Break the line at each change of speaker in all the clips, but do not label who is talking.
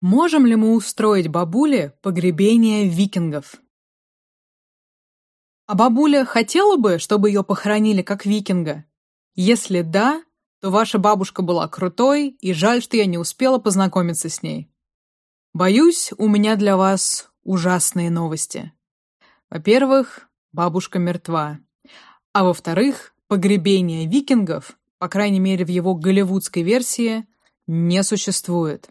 Можем ли мы устроить бабуле погребение викингов? А бабуля хотела бы, чтобы ее похоронили как викинга? Если да, то ваша бабушка была крутой, и жаль, что я не успела познакомиться с ней. Боюсь, у меня для вас ужасные новости. Во-первых, бабушка мертва. А во-вторых, погребение викингов, по крайней мере в его голливудской версии, не существует.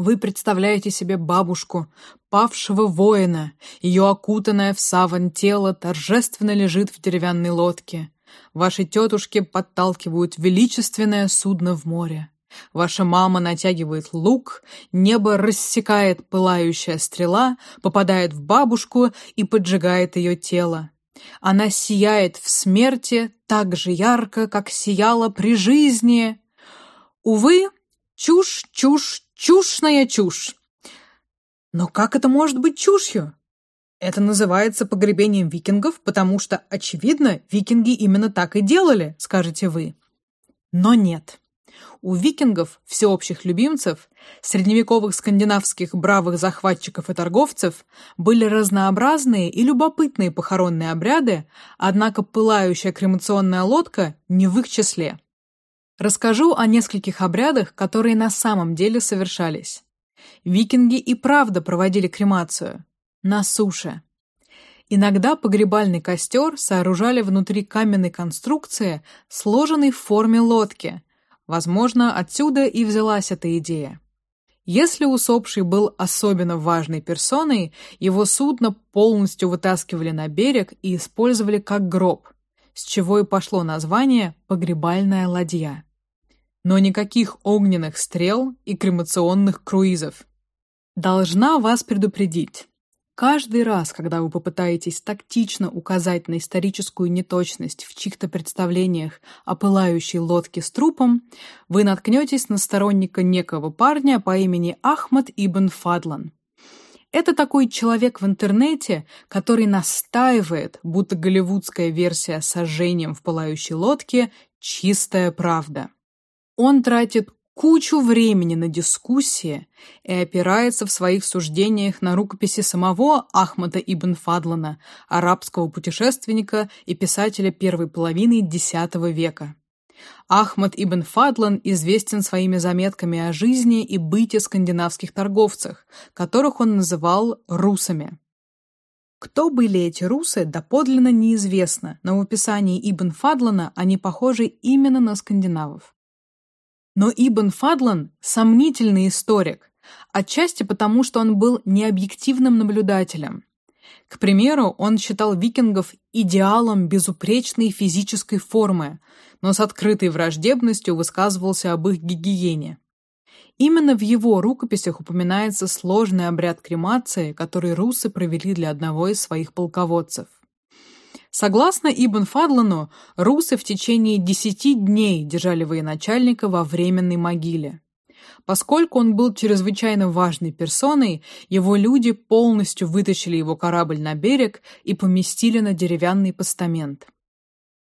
Вы представляете себе бабушку, павшего воина. Ее окутанное в саван тело торжественно лежит в деревянной лодке. Ваши тетушки подталкивают величественное судно в море. Ваша мама натягивает лук, небо рассекает пылающая стрела, попадает в бабушку и поджигает ее тело. Она сияет в смерти так же ярко, как сияла при жизни. Увы, чушь, чушь, Чушная чушь. Но как это может быть чушью? Это называется погребением викингов, потому что, очевидно, викинги именно так и делали, скажете вы. Но нет. У викингов, всеобщих любимцев, средневековых скандинавских бравых захватчиков и торговцев, были разнообразные и любопытные похоронные обряды, однако пылающая кремационная лодка не в их числе. Расскажу о нескольких обрядах, которые на самом деле совершались. Викинги и правда проводили кремацию на суше. Иногда погребальный костер сооружали внутри каменной конструкции, сложенной в форме лодки. Возможно, отсюда и взялась эта идея. Если усопший был особенно важной персоной, его судно полностью вытаскивали на берег и использовали как гроб, с чего и пошло название погребальная ладья но никаких огненных стрел и кремационных круизов. Должна вас предупредить. Каждый раз, когда вы попытаетесь тактично указать на историческую неточность в чьих-то представлениях о пылающей лодке с трупом, вы наткнетесь на сторонника некого парня по имени Ахмад ибн Фадлан. Это такой человек в интернете, который настаивает, будто голливудская версия с сожжением в пылающей лодке чистая правда. Он тратит кучу времени на дискуссии и опирается в своих суждениях на рукописи самого Ахмада ибн Фадлана, арабского путешественника и писателя первой половины X века. Ахмад ибн Фадлан известен своими заметками о жизни и быте скандинавских торговцев, которых он называл русами. Кто были эти русы, доподлинно неизвестно, но в описании Ибн Фадлана они похожи именно на скандинавов. Но Ибн Фадлан сомнительный историк, отчасти потому, что он был необъективным наблюдателем. К примеру, он считал викингов идеалом безупречной физической формы, но с открытой враждебностью высказывался об их гигиене. Именно в его рукописях упоминается сложный обряд кремации, который русы провели для одного из своих полководцев. Согласно Ибн Фадлану, русы в течение десяти дней держали военачальника во временной могиле. Поскольку он был чрезвычайно важной персоной, его люди полностью вытащили его корабль на берег и поместили на деревянный постамент.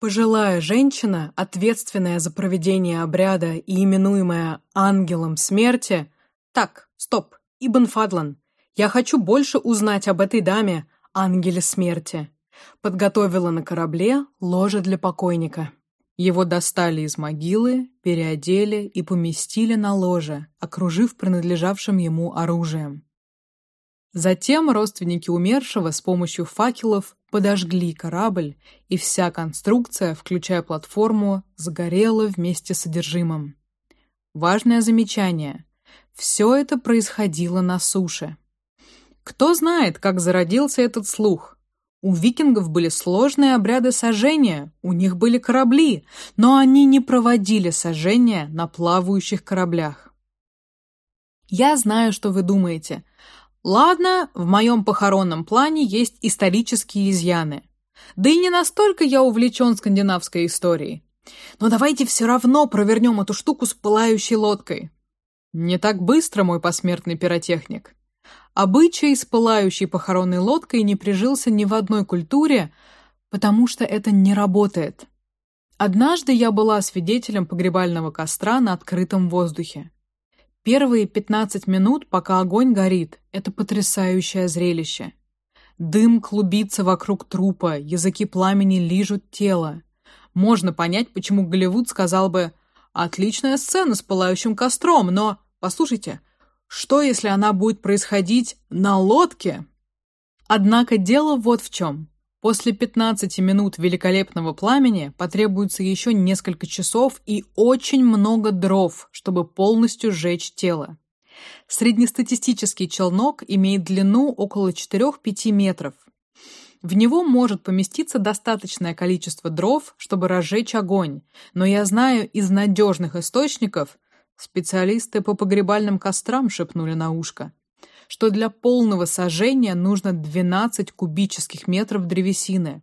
Пожилая женщина, ответственная за проведение обряда и именуемая ангелом смерти, так, стоп, Ибн Фадлан, я хочу больше узнать об этой даме, ангеле смерти. Подготовила на корабле ложе для покойника. Его достали из могилы, переодели и поместили на ложе, окружив принадлежавшим ему оружием. Затем родственники умершего с помощью факелов подожгли корабль, и вся конструкция, включая платформу, сгорела вместе с содержимым. Важное замечание: все это происходило на суше. Кто знает, как зародился этот слух? У викингов были сложные обряды сожжения, у них были корабли, но они не проводили сожжения на плавающих кораблях. Я знаю, что вы думаете. Ладно, в моем похоронном плане есть исторические изъяны. Да и не настолько я увлечен скандинавской историей. Но давайте все равно провернем эту штуку с пылающей лодкой. Не так быстро, мой посмертный пиротехник. Обычай с пылающей похоронной лодкой не прижился ни в одной культуре, потому что это не работает. Однажды я была свидетелем погребального костра на открытом воздухе. Первые 15 минут, пока огонь горит, это потрясающее зрелище. Дым клубится вокруг трупа, языки пламени лижут тело. Можно понять, почему Голливуд сказал бы «Отличная сцена с пылающим костром, но, послушайте, что если она будет происходить на лодке?» Однако дело вот в чем. После 15 минут великолепного пламени потребуется еще несколько часов и очень много дров, чтобы полностью сжечь тело. Среднестатистический челнок имеет длину около 4-5 метров. В него может поместиться достаточное количество дров, чтобы разжечь огонь, но я знаю из надежных источников, специалисты по погребальным кострам шепнули на ушко, что для полного сожжения нужно 12 кубических метров древесины.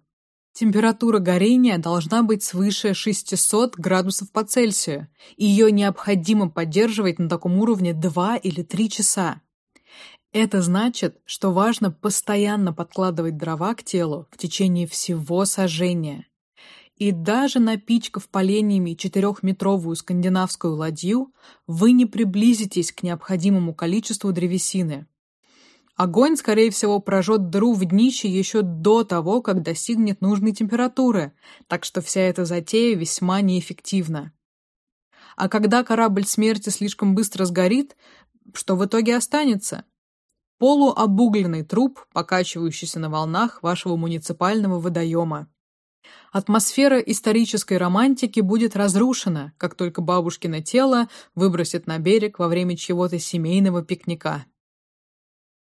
Температура горения должна быть свыше 600 градусов по Цельсию, и ее необходимо поддерживать на таком уровне 2 или 3 часа. Это значит, что важно постоянно подкладывать дрова к телу в течение всего сожжения. И даже напичкав поленьями четырехметровую скандинавскую ладью, вы не приблизитесь к необходимому количеству древесины. Огонь, скорее всего, прожжет дыру в днище еще до того, как достигнет нужной температуры, так что вся эта затея весьма неэффективна. А когда корабль смерти слишком быстро сгорит, что в итоге останется? Полуобугленный труп, покачивающийся на волнах вашего муниципального водоема. Атмосфера исторической романтики будет разрушена, как только бабушкино тело выбросит на берег во время чего-то семейного пикника.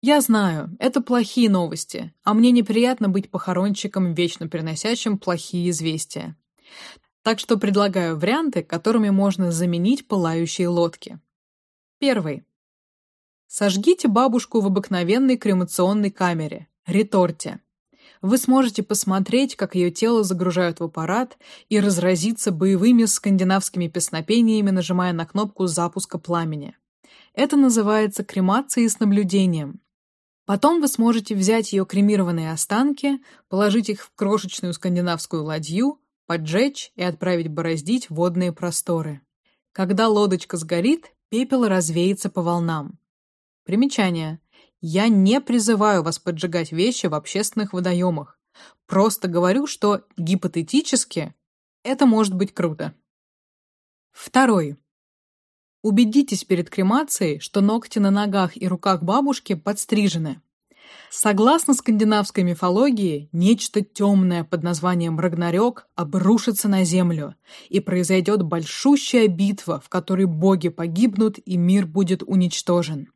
Я знаю, это плохие новости, а мне неприятно быть похоронщиком, вечно приносящим плохие известия. Так что предлагаю варианты, которыми можно заменить пылающие лодки. Первый. Сожгите бабушку в обыкновенной кремационной камере, реторте. Вы сможете посмотреть, как ее тело загружают в аппарат и разразиться боевыми скандинавскими песнопениями, нажимая на кнопку запуска пламени. Это называется кремацией с наблюдением. Потом вы сможете взять ее кремированные останки, положить их в крошечную скандинавскую ладью, поджечь и отправить бороздить водные просторы. Когда лодочка сгорит, пепел развеется по волнам. Примечание. Я не призываю вас поджигать вещи в общественных водоемах. Просто говорю, что гипотетически это может быть круто. Второй. Убедитесь перед кремацией, что ногти на ногах и руках бабушки подстрижены. Согласно скандинавской мифологии, нечто темное под названием Рагнарёк обрушится на землю, и произойдет большущая битва, в которой боги погибнут и мир будет уничтожен.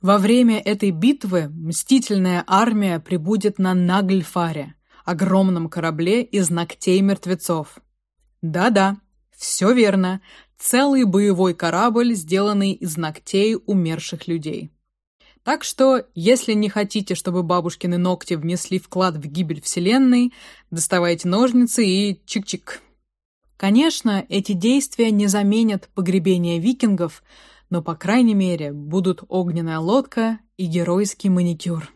Во время этой битвы мстительная армия прибудет на Нагльфаре, огромном корабле из ногтей мертвецов. Да-да, все верно, целый боевой корабль, сделанный из ногтей умерших людей. Так что, если не хотите, чтобы бабушкины ногти внесли вклад в гибель Вселенной, доставайте ножницы и чик-чик. Конечно, эти действия не заменят погребение викингов, но, по крайней мере, будут огненная лодка и геройский маникюр.